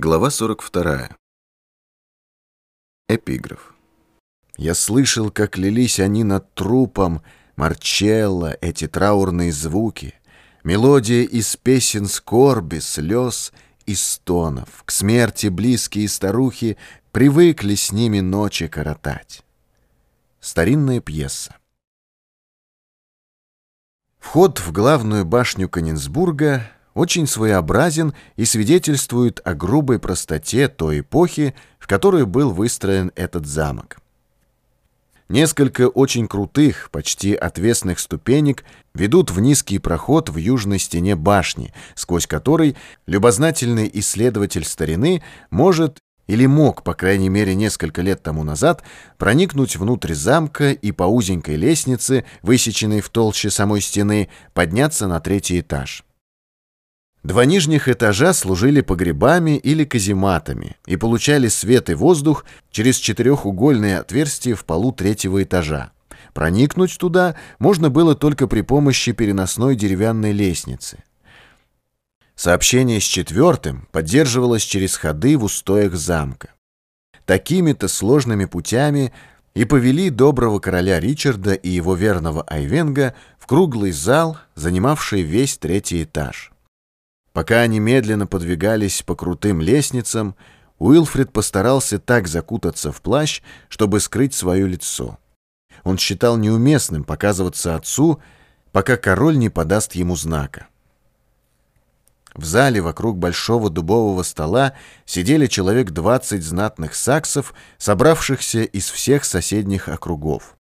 Глава 42. Эпиграф. Я слышал, как лились они над трупом, Марчелло, эти траурные звуки, Мелодия из песен скорби, слез и стонов. К смерти близкие старухи Привыкли с ними ночи коротать. Старинная пьеса. Вход в главную башню Конинсбурга очень своеобразен и свидетельствует о грубой простоте той эпохи, в которой был выстроен этот замок. Несколько очень крутых, почти отвесных ступенек ведут в низкий проход в южной стене башни, сквозь который любознательный исследователь старины может или мог, по крайней мере, несколько лет тому назад, проникнуть внутрь замка и по узенькой лестнице, высеченной в толще самой стены, подняться на третий этаж. Два нижних этажа служили погребами или казематами и получали свет и воздух через четырехугольные отверстия в полу третьего этажа. Проникнуть туда можно было только при помощи переносной деревянной лестницы. Сообщение с четвертым поддерживалось через ходы в устоях замка. Такими-то сложными путями и повели доброго короля Ричарда и его верного Айвенга в круглый зал, занимавший весь третий этаж. Пока они медленно подвигались по крутым лестницам, Уилфрид постарался так закутаться в плащ, чтобы скрыть свое лицо. Он считал неуместным показываться отцу, пока король не подаст ему знака. В зале вокруг большого дубового стола сидели человек двадцать знатных саксов, собравшихся из всех соседних округов.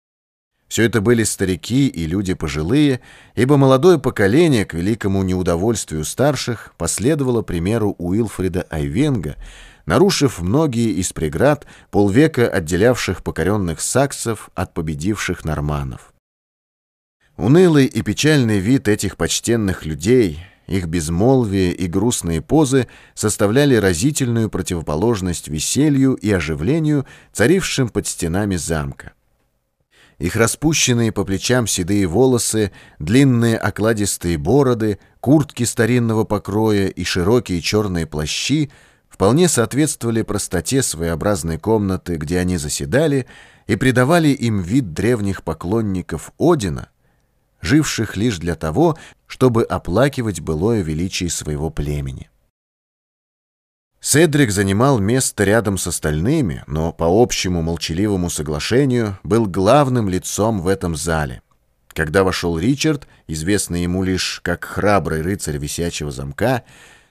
Все это были старики и люди пожилые, ибо молодое поколение, к великому неудовольствию старших, последовало примеру Уилфрида Айвенга, нарушив многие из преград, полвека отделявших покоренных саксов от победивших норманов. Унылый и печальный вид этих почтенных людей, их безмолвие и грустные позы составляли разительную противоположность веселью и оживлению, царившим под стенами замка. Их распущенные по плечам седые волосы, длинные окладистые бороды, куртки старинного покроя и широкие черные плащи вполне соответствовали простоте своеобразной комнаты, где они заседали, и придавали им вид древних поклонников Одина, живших лишь для того, чтобы оплакивать былое величие своего племени. Седрик занимал место рядом с остальными, но по общему молчаливому соглашению был главным лицом в этом зале. Когда вошел Ричард, известный ему лишь как храбрый рыцарь висячего замка,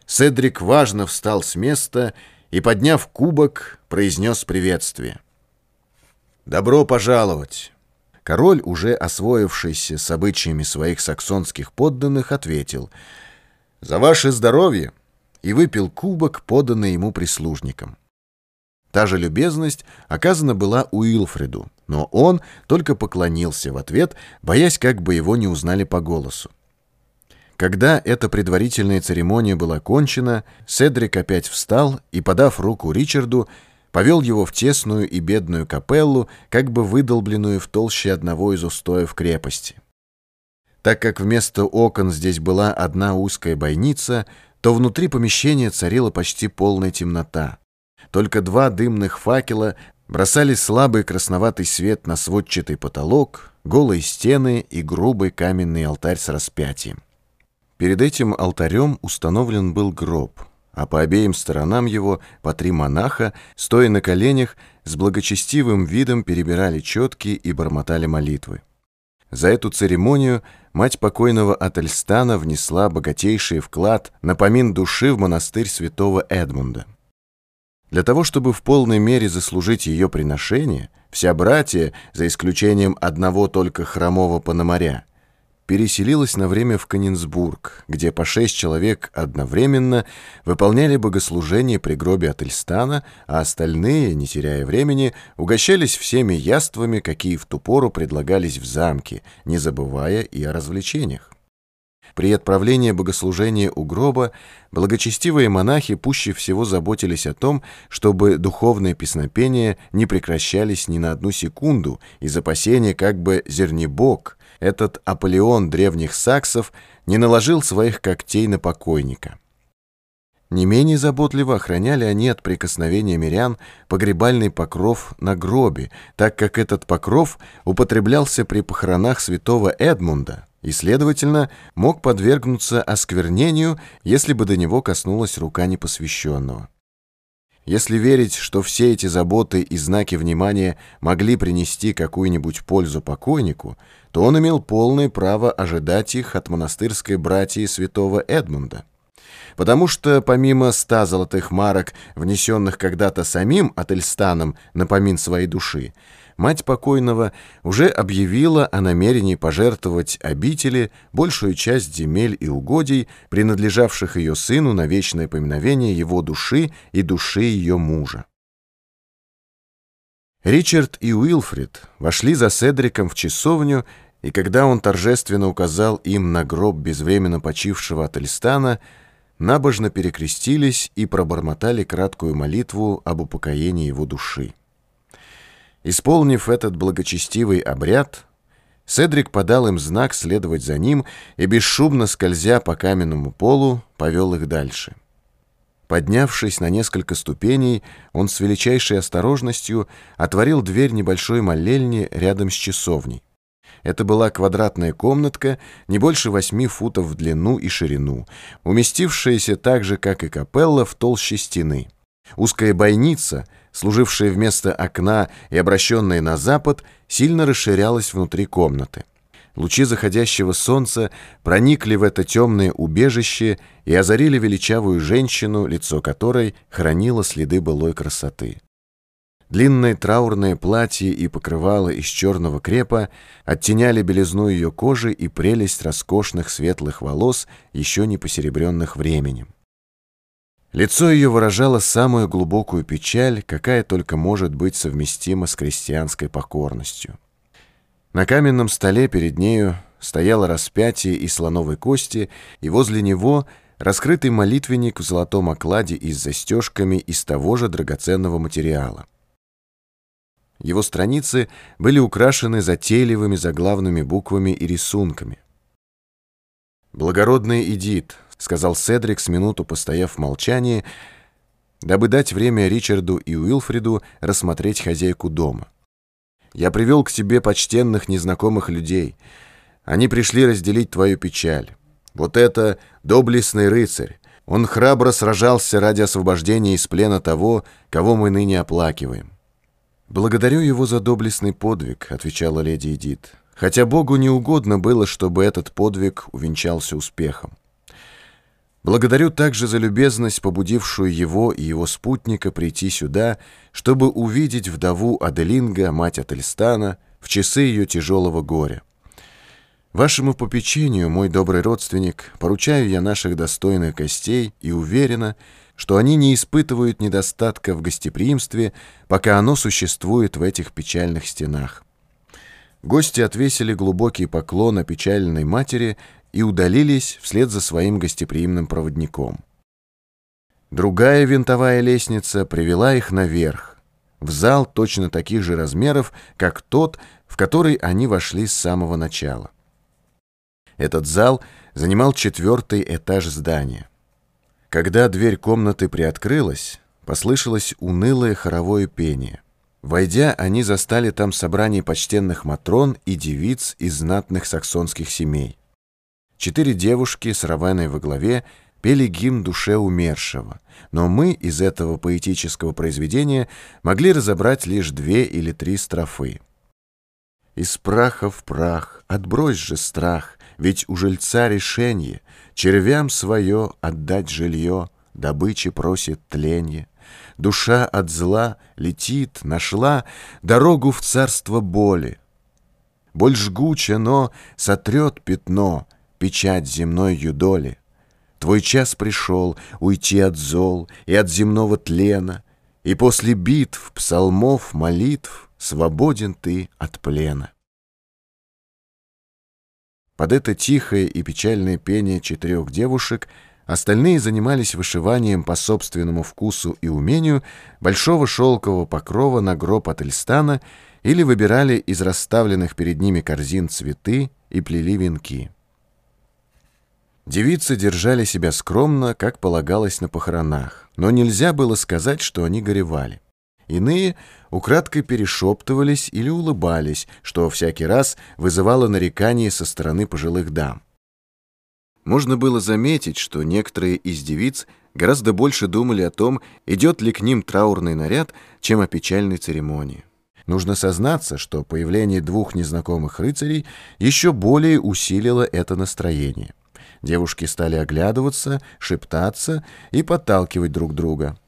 Седрик важно встал с места и, подняв кубок, произнес приветствие. «Добро пожаловать!» Король, уже освоившийся с обычаями своих саксонских подданных, ответил «За ваше здоровье!» И выпил кубок, поданный ему прислужником. Та же любезность оказана была Уилфреду, но он только поклонился в ответ, боясь, как бы его не узнали по голосу. Когда эта предварительная церемония была кончена, Седрик опять встал и, подав руку Ричарду, повел его в тесную и бедную капеллу, как бы выдолбленную в толще одного из устоев крепости. Так как вместо окон здесь была одна узкая бойница, то внутри помещения царила почти полная темнота. Только два дымных факела бросали слабый красноватый свет на сводчатый потолок, голые стены и грубый каменный алтарь с распятием. Перед этим алтарем установлен был гроб, а по обеим сторонам его по три монаха, стоя на коленях, с благочестивым видом перебирали четки и бормотали молитвы. За эту церемонию мать покойного Ательстана внесла богатейший вклад на помин души в монастырь святого Эдмунда. Для того, чтобы в полной мере заслужить ее приношение, вся братья, за исключением одного только хромого пономаря, переселилась на время в Канинсбург, где по шесть человек одновременно выполняли богослужение при гробе Ательстана, а остальные, не теряя времени, угощались всеми яствами, какие в ту пору предлагались в замке, не забывая и о развлечениях. При отправлении богослужения у гроба благочестивые монахи пуще всего заботились о том, чтобы духовные песнопения не прекращались ни на одну секунду из опасения, как бы зернебог, этот Аполеон древних саксов, не наложил своих когтей на покойника. Не менее заботливо охраняли они от прикосновения мирян погребальный покров на гробе, так как этот покров употреблялся при похоронах святого Эдмунда и, следовательно, мог подвергнуться осквернению, если бы до него коснулась рука непосвященного. Если верить, что все эти заботы и знаки внимания могли принести какую-нибудь пользу покойнику, то он имел полное право ожидать их от монастырской братьи святого Эдмунда потому что помимо ста золотых марок, внесенных когда-то самим Ательстаном на помин своей души, мать покойного уже объявила о намерении пожертвовать обители большую часть земель и угодий, принадлежавших ее сыну на вечное поминовение его души и души ее мужа. Ричард и Уилфрид вошли за Седриком в часовню, и когда он торжественно указал им на гроб безвременно почившего Ательстана, набожно перекрестились и пробормотали краткую молитву об упокоении его души. Исполнив этот благочестивый обряд, Седрик подал им знак следовать за ним и, бесшумно скользя по каменному полу, повел их дальше. Поднявшись на несколько ступеней, он с величайшей осторожностью отворил дверь небольшой молельни рядом с часовней. Это была квадратная комнатка, не больше восьми футов в длину и ширину, уместившаяся так же, как и капелла, в толще стены. Узкая бойница, служившая вместо окна и обращенная на запад, сильно расширялась внутри комнаты. Лучи заходящего солнца проникли в это темное убежище и озарили величавую женщину, лицо которой хранило следы былой красоты. Длинное траурное платье и покрывало из черного крепа оттеняли белизну ее кожи и прелесть роскошных светлых волос, еще не посеребренных временем. Лицо ее выражало самую глубокую печаль, какая только может быть совместима с крестьянской покорностью. На каменном столе перед нею стояло распятие из слоновой кости, и возле него раскрытый молитвенник в золотом окладе и с застежками из того же драгоценного материала. Его страницы были украшены затейливыми заглавными буквами и рисунками. «Благородный Эдит», — сказал Седрик с минуту постояв в молчании, дабы дать время Ричарду и Уилфриду рассмотреть хозяйку дома. «Я привел к тебе почтенных незнакомых людей. Они пришли разделить твою печаль. Вот это доблестный рыцарь. Он храбро сражался ради освобождения из плена того, кого мы ныне оплакиваем. «Благодарю его за доблестный подвиг», — отвечала леди Эдит, «хотя Богу не угодно было, чтобы этот подвиг увенчался успехом. Благодарю также за любезность, побудившую его и его спутника прийти сюда, чтобы увидеть вдову Аделинга, мать Ательстана, в часы ее тяжелого горя. Вашему попечению, мой добрый родственник, поручаю я наших достойных гостей и уверена, что они не испытывают недостатка в гостеприимстве, пока оно существует в этих печальных стенах. Гости отвесили глубокий поклон опечаленной матери и удалились вслед за своим гостеприимным проводником. Другая винтовая лестница привела их наверх, в зал точно таких же размеров, как тот, в который они вошли с самого начала. Этот зал занимал четвертый этаж здания. Когда дверь комнаты приоткрылась, послышалось унылое хоровое пение. Войдя, они застали там собрание почтенных матрон и девиц из знатных саксонских семей. Четыре девушки с Равеной во главе пели гимн душе умершего, но мы из этого поэтического произведения могли разобрать лишь две или три строфы. «Из праха в прах, отбрось же страх, ведь у жильца решение, червям свое отдать жилье, добычи просит тленье. Душа от зла летит, нашла дорогу в царство боли. Боль жгуча, но сотрет пятно, печать земной юдоли. Твой час пришел уйти от зол и от земного тлена, И после битв, псалмов, молитв свободен ты от плена. Под это тихое и печальное пение четырех девушек остальные занимались вышиванием по собственному вкусу и умению большого шелкового покрова на гроб от Эльстана или выбирали из расставленных перед ними корзин цветы и плели венки. Девицы держали себя скромно, как полагалось на похоронах, но нельзя было сказать, что они горевали. Иные украдкой перешептывались или улыбались, что всякий раз вызывало нарекания со стороны пожилых дам. Можно было заметить, что некоторые из девиц гораздо больше думали о том, идет ли к ним траурный наряд, чем о печальной церемонии. Нужно сознаться, что появление двух незнакомых рыцарей еще более усилило это настроение. Девушки стали оглядываться, шептаться и подталкивать друг друга.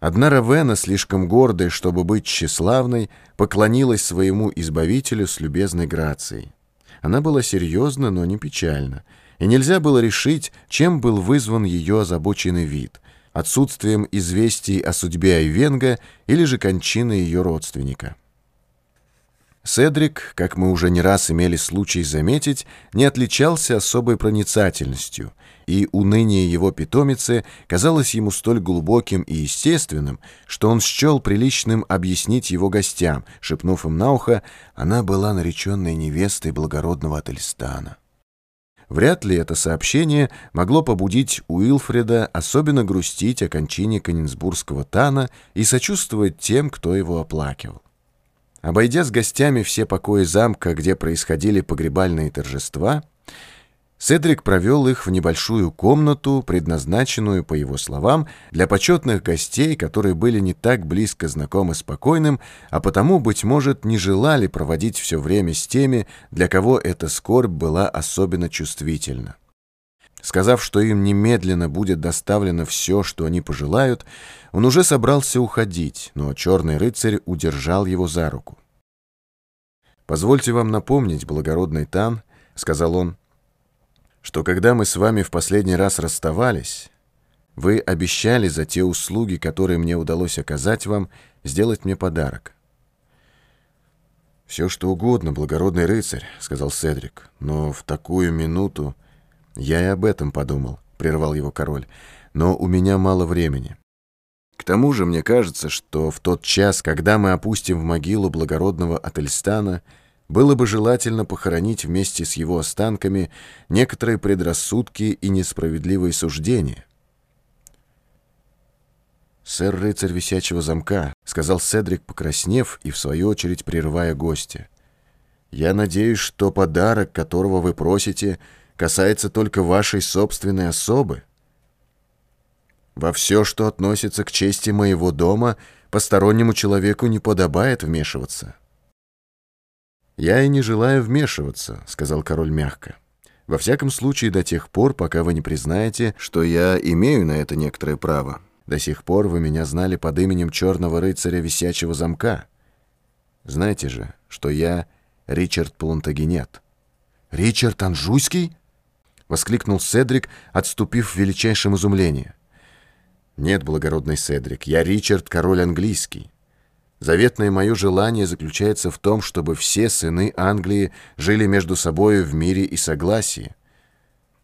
Одна Равена, слишком гордая, чтобы быть тщеславной, поклонилась своему избавителю с любезной грацией. Она была серьезна, но не печальна, и нельзя было решить, чем был вызван ее озабоченный вид — отсутствием известий о судьбе Айвенга или же кончиной ее родственника. Седрик, как мы уже не раз имели случай заметить, не отличался особой проницательностью, и уныние его питомицы казалось ему столь глубоким и естественным, что он счел приличным объяснить его гостям, шепнув им на ухо, она была нареченной невестой благородного Ательстана. Вряд ли это сообщение могло побудить Уилфреда особенно грустить о кончине Конинсбургского Тана и сочувствовать тем, кто его оплакивал. Обойдя с гостями все покои замка, где происходили погребальные торжества, Седрик провел их в небольшую комнату, предназначенную, по его словам, для почетных гостей, которые были не так близко знакомы с покойным, а потому, быть может, не желали проводить все время с теми, для кого эта скорбь была особенно чувствительна. Сказав, что им немедленно будет доставлено все, что они пожелают, он уже собрался уходить, но черный рыцарь удержал его за руку. «Позвольте вам напомнить, благородный Тан», — сказал он, — что когда мы с вами в последний раз расставались, вы обещали за те услуги, которые мне удалось оказать вам, сделать мне подарок. «Все, что угодно, благородный рыцарь», — сказал Седрик, — «но в такую минуту...» «Я и об этом подумал», — прервал его король, — «но у меня мало времени. К тому же мне кажется, что в тот час, когда мы опустим в могилу благородного Ательстана, — было бы желательно похоронить вместе с его останками некоторые предрассудки и несправедливые суждения. «Сэр рыцарь висячего замка», — сказал Седрик, покраснев и, в свою очередь, прерывая гостя. «Я надеюсь, что подарок, которого вы просите, касается только вашей собственной особы. Во все, что относится к чести моего дома, постороннему человеку не подобает вмешиваться». «Я и не желаю вмешиваться», — сказал король мягко. «Во всяком случае, до тех пор, пока вы не признаете, что я имею на это некоторое право. До сих пор вы меня знали под именем черного рыцаря висячего замка. Знаете же, что я Ричард Плантагенет». «Ричард Анжуйский?» — воскликнул Седрик, отступив в величайшем изумлении. «Нет, благородный Седрик, я Ричард, король английский». Заветное мое желание заключается в том, чтобы все сыны Англии жили между собой в мире и согласии.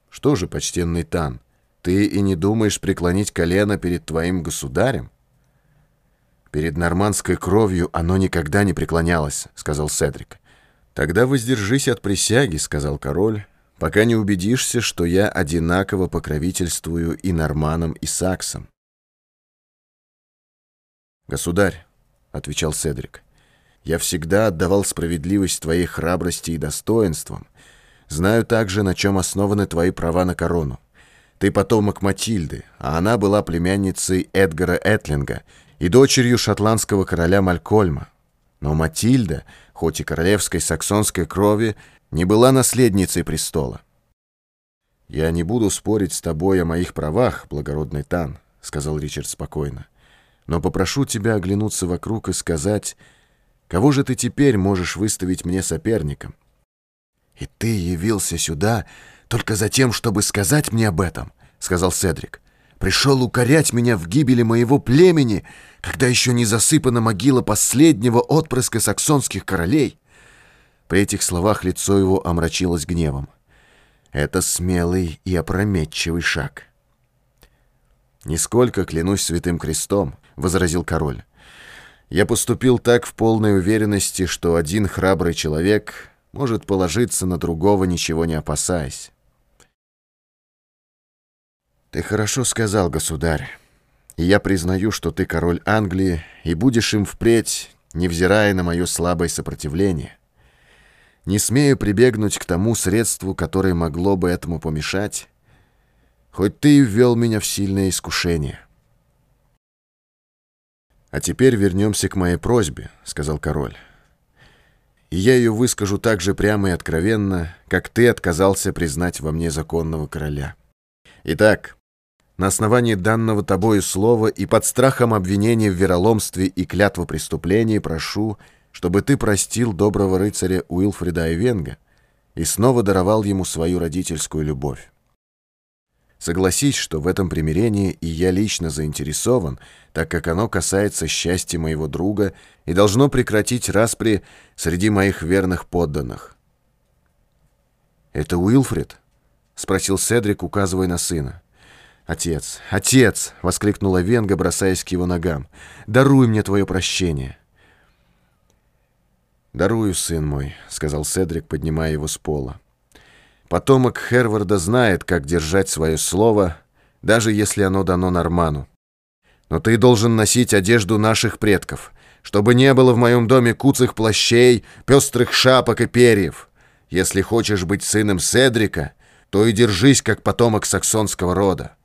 Что же, почтенный Тан, ты и не думаешь преклонить колено перед твоим государем? Перед нормандской кровью оно никогда не преклонялось, сказал Седрик. Тогда воздержись от присяги, сказал король, пока не убедишься, что я одинаково покровительствую и норманам, и саксам. Государь, отвечал Седрик. «Я всегда отдавал справедливость твоей храбрости и достоинствам. Знаю также, на чем основаны твои права на корону. Ты потомок Матильды, а она была племянницей Эдгара Этлинга и дочерью шотландского короля Малькольма. Но Матильда, хоть и королевской саксонской крови, не была наследницей престола. «Я не буду спорить с тобой о моих правах, благородный Тан», — сказал Ричард спокойно но попрошу тебя оглянуться вокруг и сказать, кого же ты теперь можешь выставить мне соперником? «И ты явился сюда только за тем, чтобы сказать мне об этом», — сказал Седрик. «Пришел укорять меня в гибели моего племени, когда еще не засыпана могила последнего отпрыска саксонских королей». При этих словах лицо его омрачилось гневом. «Это смелый и опрометчивый шаг». «Нисколько клянусь святым крестом», — возразил король. «Я поступил так в полной уверенности, что один храбрый человек может положиться на другого, ничего не опасаясь. Ты хорошо сказал, государь. И я признаю, что ты король Англии, и будешь им впредь, невзирая на мое слабое сопротивление. Не смею прибегнуть к тому средству, которое могло бы этому помешать, хоть ты и ввел меня в сильное искушение. «А теперь вернемся к моей просьбе», — сказал король. «И я ее выскажу так же прямо и откровенно, как ты отказался признать во мне законного короля. Итак, на основании данного тобою слова и под страхом обвинения в вероломстве и клятву преступления прошу, чтобы ты простил доброго рыцаря Уилфрида Айвенга и снова даровал ему свою родительскую любовь. Согласись, что в этом примирении и я лично заинтересован, так как оно касается счастья моего друга и должно прекратить распри среди моих верных подданных. «Это Уилфрид?» — спросил Седрик, указывая на сына. «Отец, отец!» — воскликнула Венга, бросаясь к его ногам. «Даруй мне твое прощение!» «Дарую, сын мой», — сказал Седрик, поднимая его с пола. «Потомок Херварда знает, как держать свое слово, даже если оно дано Норману. Но ты должен носить одежду наших предков, чтобы не было в моем доме куцых плащей, пестрых шапок и перьев. Если хочешь быть сыном Седрика, то и держись, как потомок саксонского рода.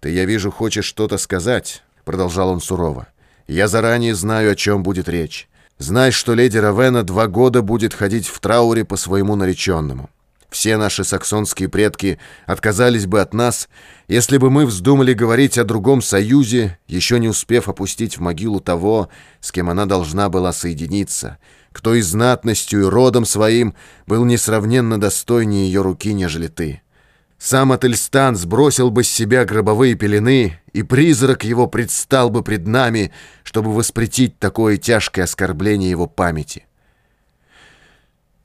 «Ты, я вижу, хочешь что-то сказать», — продолжал он сурово. «Я заранее знаю, о чем будет речь. Знай, что леди Равена два года будет ходить в трауре по своему нареченному. Все наши саксонские предки отказались бы от нас, если бы мы вздумали говорить о другом союзе, еще не успев опустить в могилу того, с кем она должна была соединиться, кто и знатностью, и родом своим был несравненно достойнее ее руки, нежели ты». Сам Ательстан сбросил бы с себя гробовые пелены, и призрак его предстал бы пред нами, чтобы воспретить такое тяжкое оскорбление его памяти.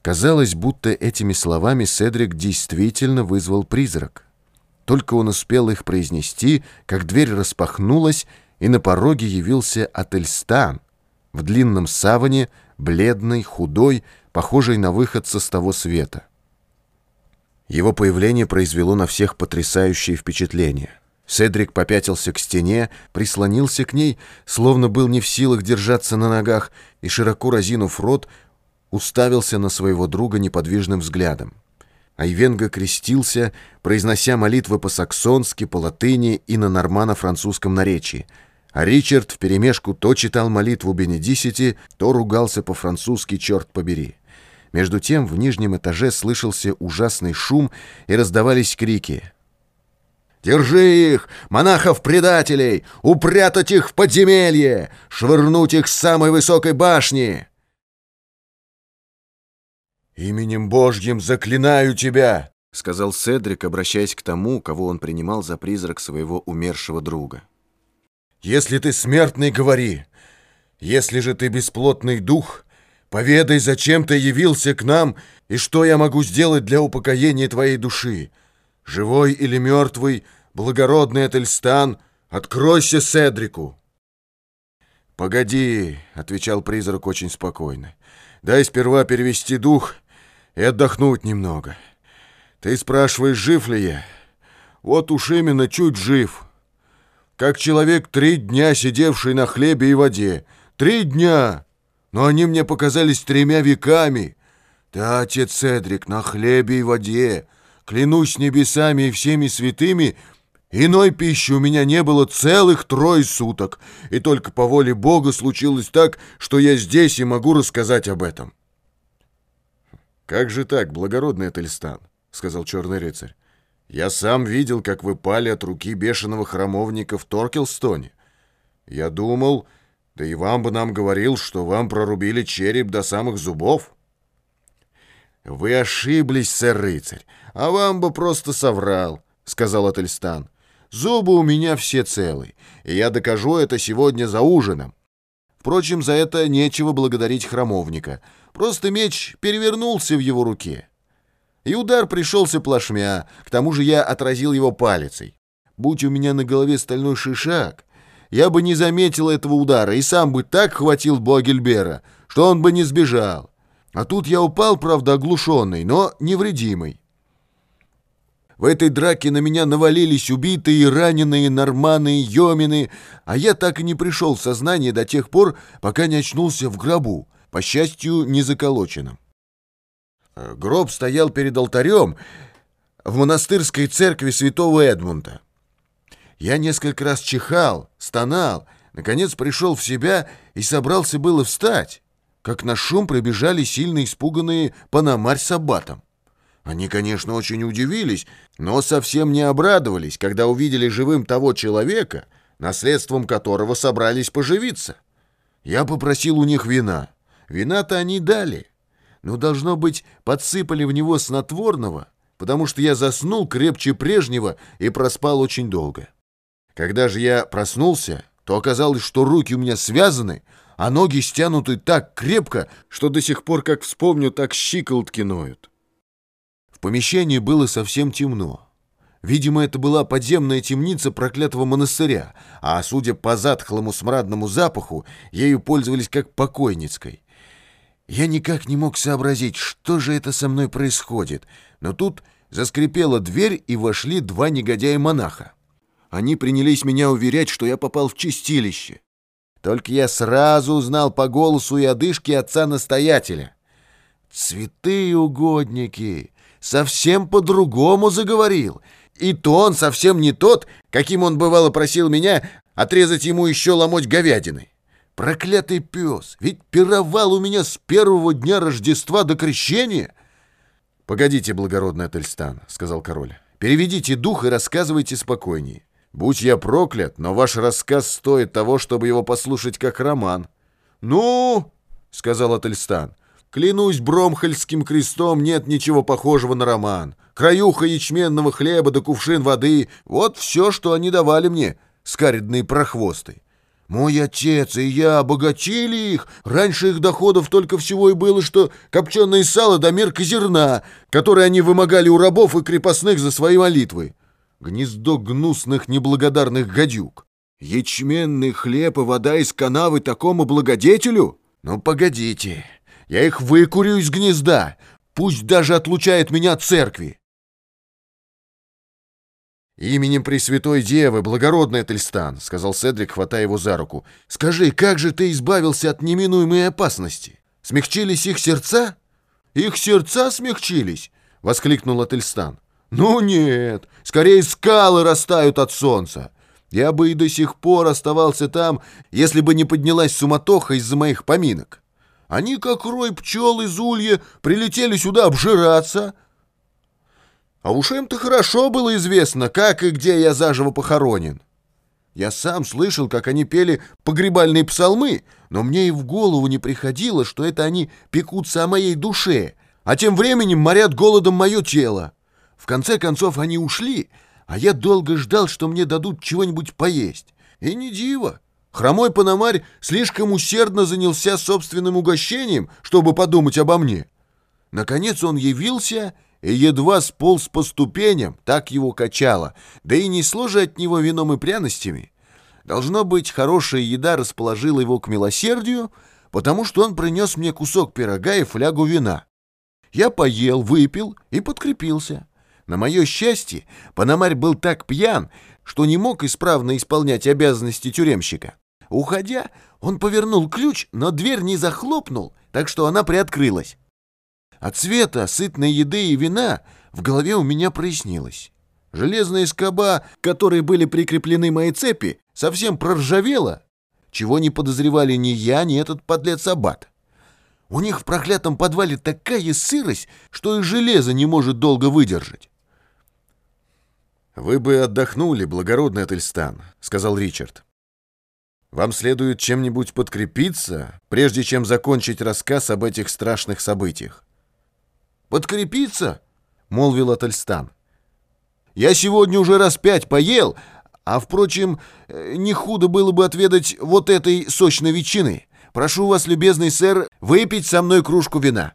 Казалось, будто этими словами Седрик действительно вызвал призрак. Только он успел их произнести, как дверь распахнулась, и на пороге явился Ательстан в длинном саване, бледный, худой, похожий на выходца с того света. Его появление произвело на всех потрясающее впечатление. Седрик попятился к стене, прислонился к ней, словно был не в силах держаться на ногах, и, широко разинув рот, уставился на своего друга неподвижным взглядом. Айвенга крестился, произнося молитвы по-саксонски, по латыни и на нормано-французском наречии, а Ричард вперемешку то читал молитву Бенедисити, то ругался по-французски «черт побери». Между тем в нижнем этаже слышался ужасный шум и раздавались крики. «Держи их, монахов-предателей! Упрятать их в подземелье! Швырнуть их с самой высокой башни!» «Именем Божьим заклинаю тебя!» — сказал Седрик, обращаясь к тому, кого он принимал за призрак своего умершего друга. «Если ты смертный, говори! Если же ты бесплотный дух, Поведай, зачем ты явился к нам, и что я могу сделать для упокоения твоей души. Живой или мертвый, благородный Этельстан, откройся Седрику!» «Погоди», — отвечал призрак очень спокойно. «Дай сперва перевести дух и отдохнуть немного. Ты спрашиваешь, жив ли я? Вот уж именно чуть жив. Как человек три дня сидевший на хлебе и воде. Три дня!» но они мне показались тремя веками. Да, отец Седрик, на хлебе и воде, клянусь небесами и всеми святыми, иной пищи у меня не было целых трое суток, и только по воле Бога случилось так, что я здесь и могу рассказать об этом. «Как же так, благородный Этельстан?» — сказал черный рыцарь. «Я сам видел, как вы пали от руки бешеного храмовника в Торкелстоне. Я думал, да и вам бы нам говорил, что вам прорубили череп до самых зубов. Вы ошиблись, сэр-рыцарь, а вам бы просто соврал, сказал Ательстан. Зубы у меня все целы, и я докажу это сегодня за ужином. Впрочем, за это нечего благодарить храмовника. Просто меч перевернулся в его руке. И удар пришелся плашмя, к тому же я отразил его палицей. Будь у меня на голове стальной шишак, я бы не заметил этого удара и сам бы так хватил Богельбера, что он бы не сбежал. А тут я упал, правда, оглушенный, но невредимый. В этой драке на меня навалились убитые, раненые, норманы, йомины, а я так и не пришел в сознание до тех пор, пока не очнулся в гробу, по счастью, не заколоченном. Э, гроб стоял перед алтарем в монастырской церкви святого Эдмунда. Я несколько раз чихал, стонал, наконец пришел в себя и собрался было встать, как на шум прибежали сильно испуганные Панамарь с Аббатом. Они, конечно, очень удивились, но совсем не обрадовались, когда увидели живым того человека, наследством которого собрались поживиться. Я попросил у них вина. Вина-то они дали, но, должно быть, подсыпали в него снотворного, потому что я заснул крепче прежнего и проспал очень долго. Когда же я проснулся, то оказалось, что руки у меня связаны, а ноги стянуты так крепко, что до сих пор, как вспомню, так щиколотки ноют. В помещении было совсем темно. Видимо, это была подземная темница проклятого монастыря, а, судя по затхлому смрадному запаху, ею пользовались как покойницкой. Я никак не мог сообразить, что же это со мной происходит, но тут заскрипела дверь, и вошли два негодяя-монаха. Они принялись меня уверять, что я попал в чистилище. Только я сразу узнал по голосу и одышке отца-настоятеля. Цветы угодники совсем по-другому заговорил. И то он совсем не тот, каким он бывало просил меня отрезать ему еще ломоть говядины. Проклятый пес, ведь пировал у меня с первого дня Рождества до крещения. — Погодите, благородный Ательстан, — сказал король. — Переведите дух и рассказывайте спокойнее. Будь я проклят, но ваш рассказ стоит того, чтобы его послушать как роман. — Ну, — сказал Ательстан, — клянусь бромхельским крестом, нет ничего похожего на роман. Краюха ячменного хлеба да кувшин воды — вот все, что они давали мне, скаридные прохвосты. Мой отец и я обогатили их. Раньше их доходов только всего и было, что копченое сало да мерка зерна, которые они вымогали у рабов и крепостных за свои молитвы. Гнездо гнусных неблагодарных гадюк. Ячменный хлеб и вода из канавы такому благодетелю? Ну, погодите, я их выкурю из гнезда. Пусть даже отлучает меня от церкви. «Именем Пресвятой Девы, благородный Этельстан», — сказал Седрик, хватая его за руку, — «скажи, как же ты избавился от неминуемой опасности? Смягчились их сердца?» «Их сердца смягчились?» — воскликнул Этельстан. «Ну нет, скорее скалы растают от солнца. Я бы и до сих пор оставался там, если бы не поднялась суматоха из-за моих поминок. Они, как рой пчел из улья, прилетели сюда обжираться, а уж им-то хорошо было известно, как и где я заживо похоронен. Я сам слышал, как они пели погребальные псалмы, но мне и в голову не приходило, что это они пекутся о моей душе, а тем временем морят голодом мое тело. В конце концов они ушли, а я долго ждал, что мне дадут чего-нибудь поесть. И не диво. Хромой Пономарь слишком усердно занялся собственным угощением, чтобы подумать обо мне. Наконец он явился и едва сполз по ступеням, так его качало, да и несло же от него вином и пряностями. Должно быть, хорошая еда расположила его к милосердию, потому что он принес мне кусок пирога и флягу вина. Я поел, выпил и подкрепился. На мое счастье, Пономарь был так пьян, что не мог исправно исполнять обязанности тюремщика. Уходя, он повернул ключ, но дверь не захлопнул, так что она приоткрылась. От цвета сытной еды и вина в голове у меня прояснилось. Железные скоба, которые были прикреплены мои цепи, совсем проржавела, чего не подозревали ни я, ни этот подлец Аббат. У них в проклятом подвале такая сырость, что и железо не может долго выдержать. «Вы бы отдохнули, благородный Ательстан», — сказал Ричард. «Вам следует чем-нибудь подкрепиться, прежде чем закончить рассказ об этих страшных событиях. «Подкрепиться?» — молвил Ательстан. «Я сегодня уже раз пять поел, а, впрочем, э, не худо было бы отведать вот этой сочной ветчины. Прошу вас, любезный сэр, выпить со мной кружку вина».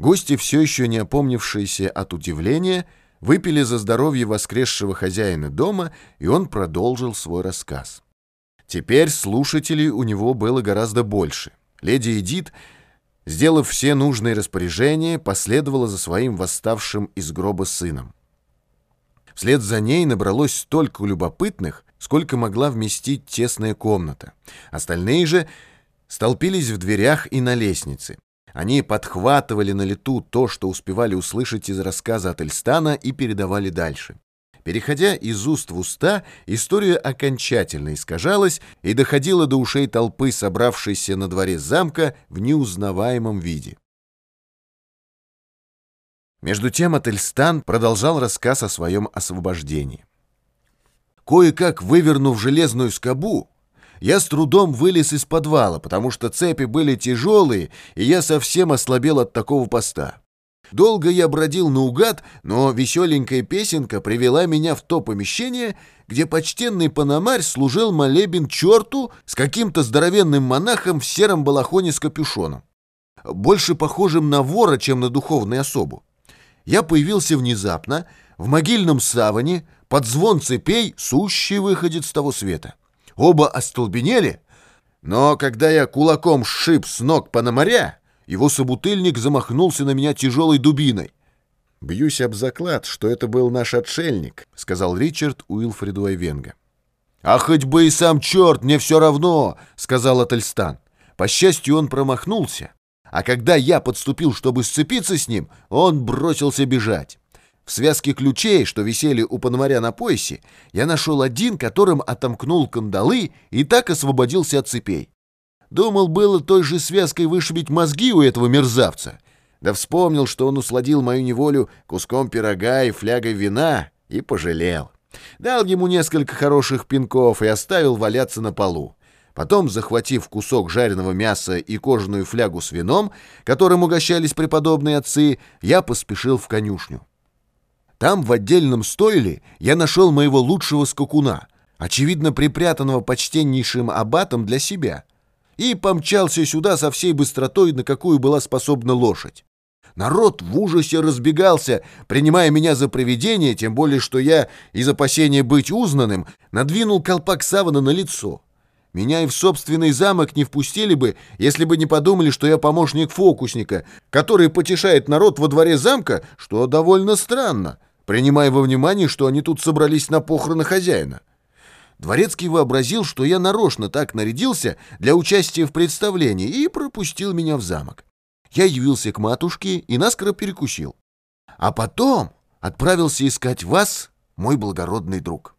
Гости, все еще не опомнившиеся от удивления, выпили за здоровье воскресшего хозяина дома, и он продолжил свой рассказ. Теперь слушателей у него было гораздо больше. Леди Эдит Сделав все нужные распоряжения, последовала за своим восставшим из гроба сыном. Вслед за ней набралось столько любопытных, сколько могла вместить тесная комната. Остальные же столпились в дверях и на лестнице. Они подхватывали на лету то, что успевали услышать из рассказа от Эльстана и передавали дальше. Переходя из уст в уста, история окончательно искажалась и доходила до ушей толпы, собравшейся на дворе замка в неузнаваемом виде. Между тем Ательстан продолжал рассказ о своем освобождении. Кое-как вывернув железную скобу, я с трудом вылез из подвала, потому что цепи были тяжелые, и я совсем ослабел от такого поста. Долго я бродил наугад, но веселенькая песенка привела меня в то помещение, где почтенный панамарь служил молебен черту с каким-то здоровенным монахом в сером балахоне с капюшоном, больше похожим на вора, чем на духовную особу. Я появился внезапно, в могильном саване, под звон цепей сущий выходит с того света. Оба остолбенели, но когда я кулаком сшиб с ног Пономаря, его собутыльник замахнулся на меня тяжелой дубиной. «Бьюсь об заклад, что это был наш отшельник», — сказал Ричард Уилфреду Айвенга. «А хоть бы и сам черт, мне все равно», — сказал Ательстан. По счастью, он промахнулся, а когда я подступил, чтобы сцепиться с ним, он бросился бежать. В связке ключей, что висели у Пономаря на поясе, я нашел один, которым отомкнул кандалы и так освободился от цепей. Думал, было той же связкой вышибить мозги у этого мерзавца. Да вспомнил, что он усладил мою неволю куском пирога и флягой вина, и пожалел. Дал ему несколько хороших пинков и оставил валяться на полу. Потом, захватив кусок жареного мяса и кожаную флягу с вином, которым угощались преподобные отцы, я поспешил в конюшню. Там, в отдельном стойле, я нашел моего лучшего скакуна, очевидно припрятанного почтеннейшим аббатом для себя, и помчался сюда со всей быстротой, на какую была способна лошадь. Народ в ужасе разбегался, принимая меня за привидение, тем более, что я, из опасения быть узнанным, надвинул колпак савана на лицо. Меня и в собственный замок не впустили бы, если бы не подумали, что я помощник фокусника, который потешает народ во дворе замка, что довольно странно принимая во внимание, что они тут собрались на похороны хозяина. Дворецкий вообразил, что я нарочно так нарядился для участия в представлении и пропустил меня в замок. Я явился к матушке и наскоро перекусил. А потом отправился искать вас, мой благородный друг.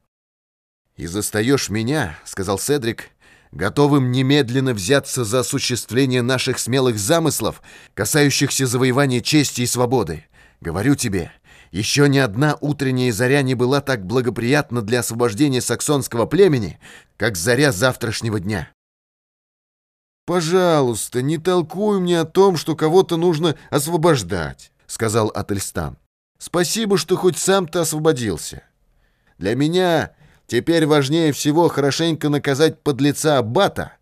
«И застаешь меня», — сказал Седрик, — готовым немедленно взяться за осуществление наших смелых замыслов, касающихся завоевания чести и свободы. Говорю тебе, еще ни одна утренняя заря не была так благоприятна для освобождения саксонского племени, как заря завтрашнего дня. «Пожалуйста, не толкуй мне о том, что кого-то нужно освобождать», — сказал Ательстан. «Спасибо, что хоть сам ты освободился. Для меня теперь важнее всего хорошенько наказать подлеца Аббата,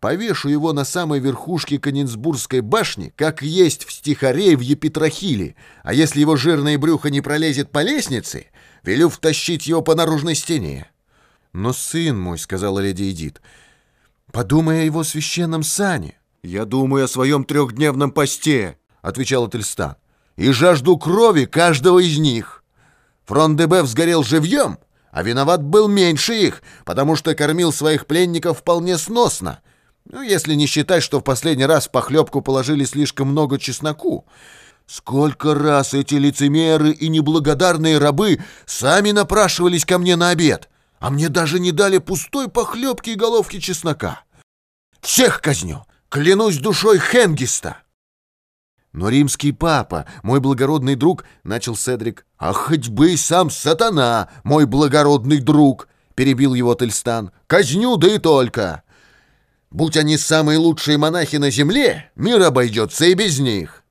Повешу его на самой верхушке Конинсбургской башни, как есть в стихаре в Епитрахиле, а если его жирное брюхо не пролезет по лестнице, велю втащить его по наружной стене. «Но, сын мой», — сказала леди Эдит, — «подумай о его священном сане». «Я думаю о своем трехдневном посте», — отвечал Ательстан, — «и жажду крови каждого из них. Фрон-де-Беф сгорел живьем, а виноват был меньше их, потому что кормил своих пленников вполне сносно». Ну, если не считать, что в последний раз в похлебку положили слишком много чесноку. Сколько раз эти лицемеры и неблагодарные рабы сами напрашивались ко мне на обед, а мне даже не дали пустой похлебки и головки чеснока. Всех казню, клянусь душой Хенгиста. Но римский папа, мой благородный друг, начал Седрик. А хоть бы и сам сатана, мой благородный друг, перебил его Тельстан. Казню, да и только. Будь они самые лучшие монахи на земле, мир обойдется и без них.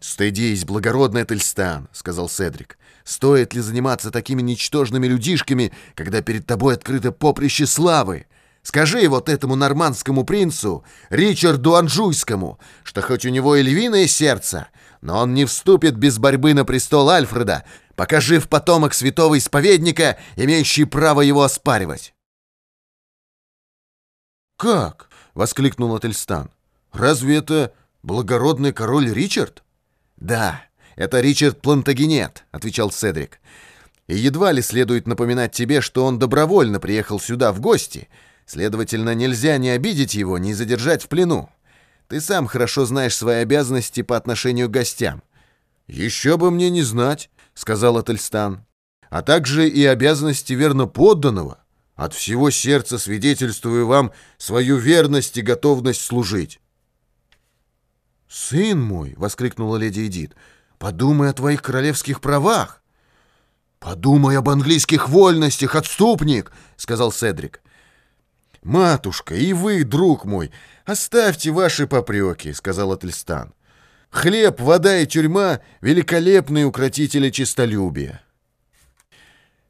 «Стыдись, благородный Этельстан», — сказал Седрик. «Стоит ли заниматься такими ничтожными людишками, когда перед тобой открыто поприще славы? Скажи вот этому нормандскому принцу, Ричарду Анжуйскому, что хоть у него и львиное сердце, но он не вступит без борьбы на престол Альфреда, пока жив потомок святого исповедника, имеющий право его оспаривать». «Как?» — воскликнул Ательстан. «Разве это благородный король Ричард?» «Да, это Ричард Плантагенет», — отвечал Седрик. и едва ли следует напоминать тебе, что он добровольно приехал сюда в гости. Следовательно, нельзя ни обидеть его, ни задержать в плену. Ты сам хорошо знаешь свои обязанности по отношению к гостям. «Еще бы мне не знать», — сказал Ательстан, «а также и обязанности верноподданного. От всего сердца свидетельствую вам свою верность и готовность служить». «Сын мой!» — воскликнула леди Эдит. «Подумай о твоих королевских правах!» «Подумай об английских вольностях, отступник!» — сказал Седрик. «Матушка, и вы, друг мой, оставьте ваши попреки», — сказал Ательстан. «Хлеб, вода и тюрьма — великолепные укротители честолюбия».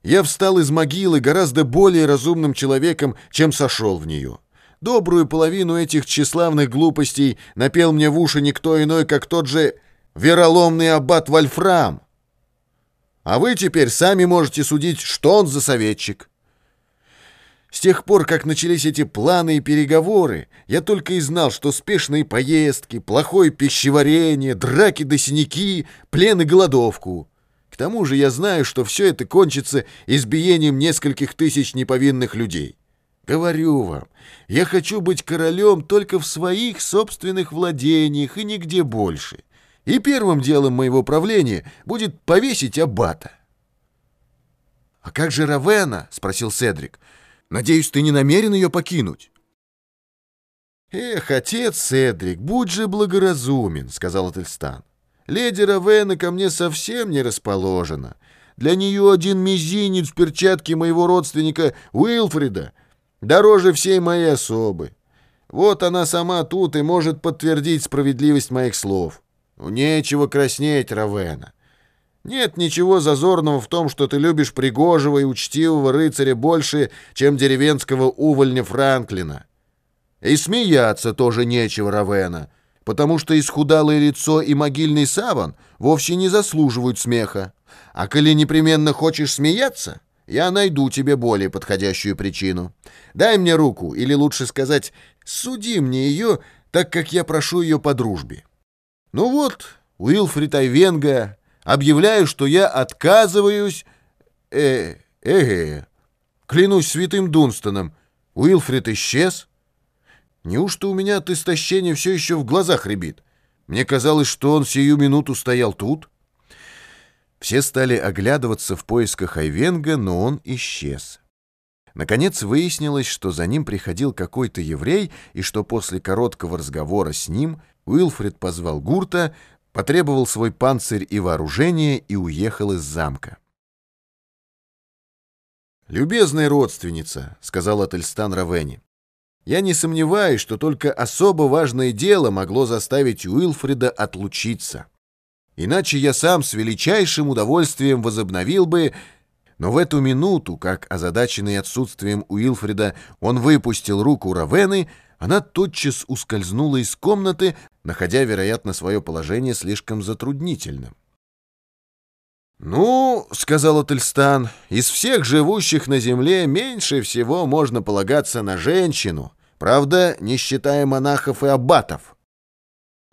Я встал из могилы гораздо более разумным человеком, чем сошел в нее. Добрую половину этих тщеславных глупостей напел мне в уши никто иной, как тот же вероломный аббат Вольфрам. А вы теперь сами можете судить, что он за советчик. С тех пор, как начались эти планы и переговоры, я только и знал, что спешные поездки, плохое пищеварение, драки до синяки, плен и голодовку. Тому же я знаю, что все это кончится избиением нескольких тысяч неповинных людей. Говорю вам, я хочу быть королем только в своих собственных владениях и нигде больше и первым делом моего правления будет повесить аббата. «А как же Равена?» — спросил Седрик. «Надеюсь, ты не намерен ее покинуть?» «Эх, отец Седрик, будь же благоразумен», — сказал Ательстан. «Леди Равена ко мне совсем не расположена. Для нее один мизинец в перчатке моего родственника Уилфрида дороже всей моей особы. Вот она сама тут и может подтвердить справедливость моих слов». Ну, нечего краснеть, Равена. Нет ничего зазорного в том, что ты любишь пригожего и учтивого рыцаря больше, чем деревенского увольня Франклина. И смеяться тоже нечего, Равена, потому что исхудалое лицо и могильный саван вовсе не заслуживают смеха. А коли непременно хочешь смеяться, я найду тебе более подходящую причину. Дай мне руку, или лучше сказать, суди мне ее, так как я прошу ее по дружбе. Ну вот, Уилфрид Айвенга, объявляю, что я отказываюсь... Э, э, клянусь святым Дунстоном, Уилфрид исчез. Неужто у меня от истощения все еще в глазах рябит? Мне казалось, что он сию минуту стоял тут. Все стали оглядываться в поисках Айвенга, но он исчез. Наконец выяснилось, что за ним приходил какой-то еврей, и что после короткого разговора с ним Уилфред позвал Гурта, потребовал свой панцирь и вооружение и уехал из замка. «Любезная родственница», — сказал Ательстан Равенни, — «я не сомневаюсь, что только особо важное дело могло заставить Уилфреда отлучиться. Иначе я сам с величайшим удовольствием возобновил бы но в эту минуту, как озадаченный отсутствием Уилфрида, он выпустил руку Равены, она тотчас ускользнула из комнаты, находя, вероятно, свое положение слишком затруднительным. «Ну, — сказал Ательстан, — из всех живущих на земле меньше всего можно полагаться на женщину, правда, не считая монахов и аббатов.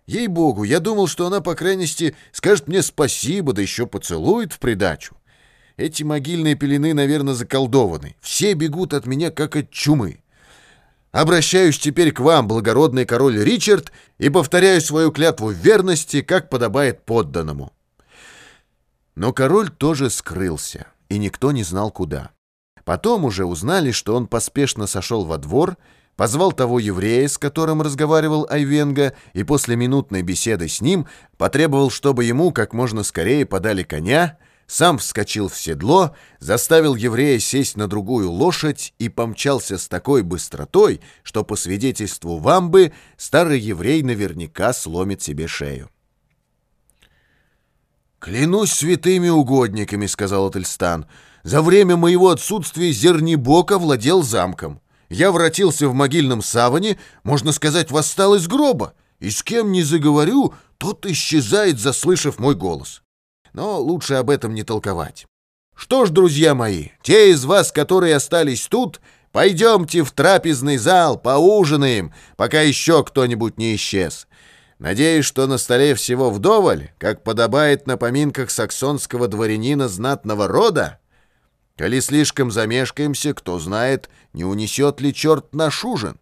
Ей-богу, я думал, что она, по крайности, скажет мне спасибо, да еще поцелует в придачу. Эти могильные пелены, наверное, заколдованы. Все бегут от меня, как от чумы. Обращаюсь теперь к вам, благородный король Ричард, и повторяю свою клятву верности, как подобает подданному». Но король тоже скрылся, и никто не знал куда. Потом уже узнали, что он поспешно сошел во двор, позвал того еврея, с которым разговаривал Айвенга, и после минутной беседы с ним потребовал, чтобы ему как можно скорее подали коня, сам вскочил в седло, заставил еврея сесть на другую лошадь и помчался с такой быстротой, что, по свидетельству Вамбы, старый еврей наверняка сломит себе шею. «Клянусь святыми угодниками», — сказал Ательстан, — «за время моего отсутствия Зернебока владел замком. Я вратился в могильном саване, можно сказать, восстал из гроба, и с кем не заговорю, тот исчезает, заслышав мой голос» но лучше об этом не толковать. Что ж, друзья мои, те из вас, которые остались тут, пойдемте в трапезный зал, поужинаем, пока еще кто-нибудь не исчез. Надеюсь, что на столе всего вдоволь, как подобает на поминках саксонского дворянина знатного рода, Коли слишком замешкаемся, кто знает, не унесет ли черт наш ужин.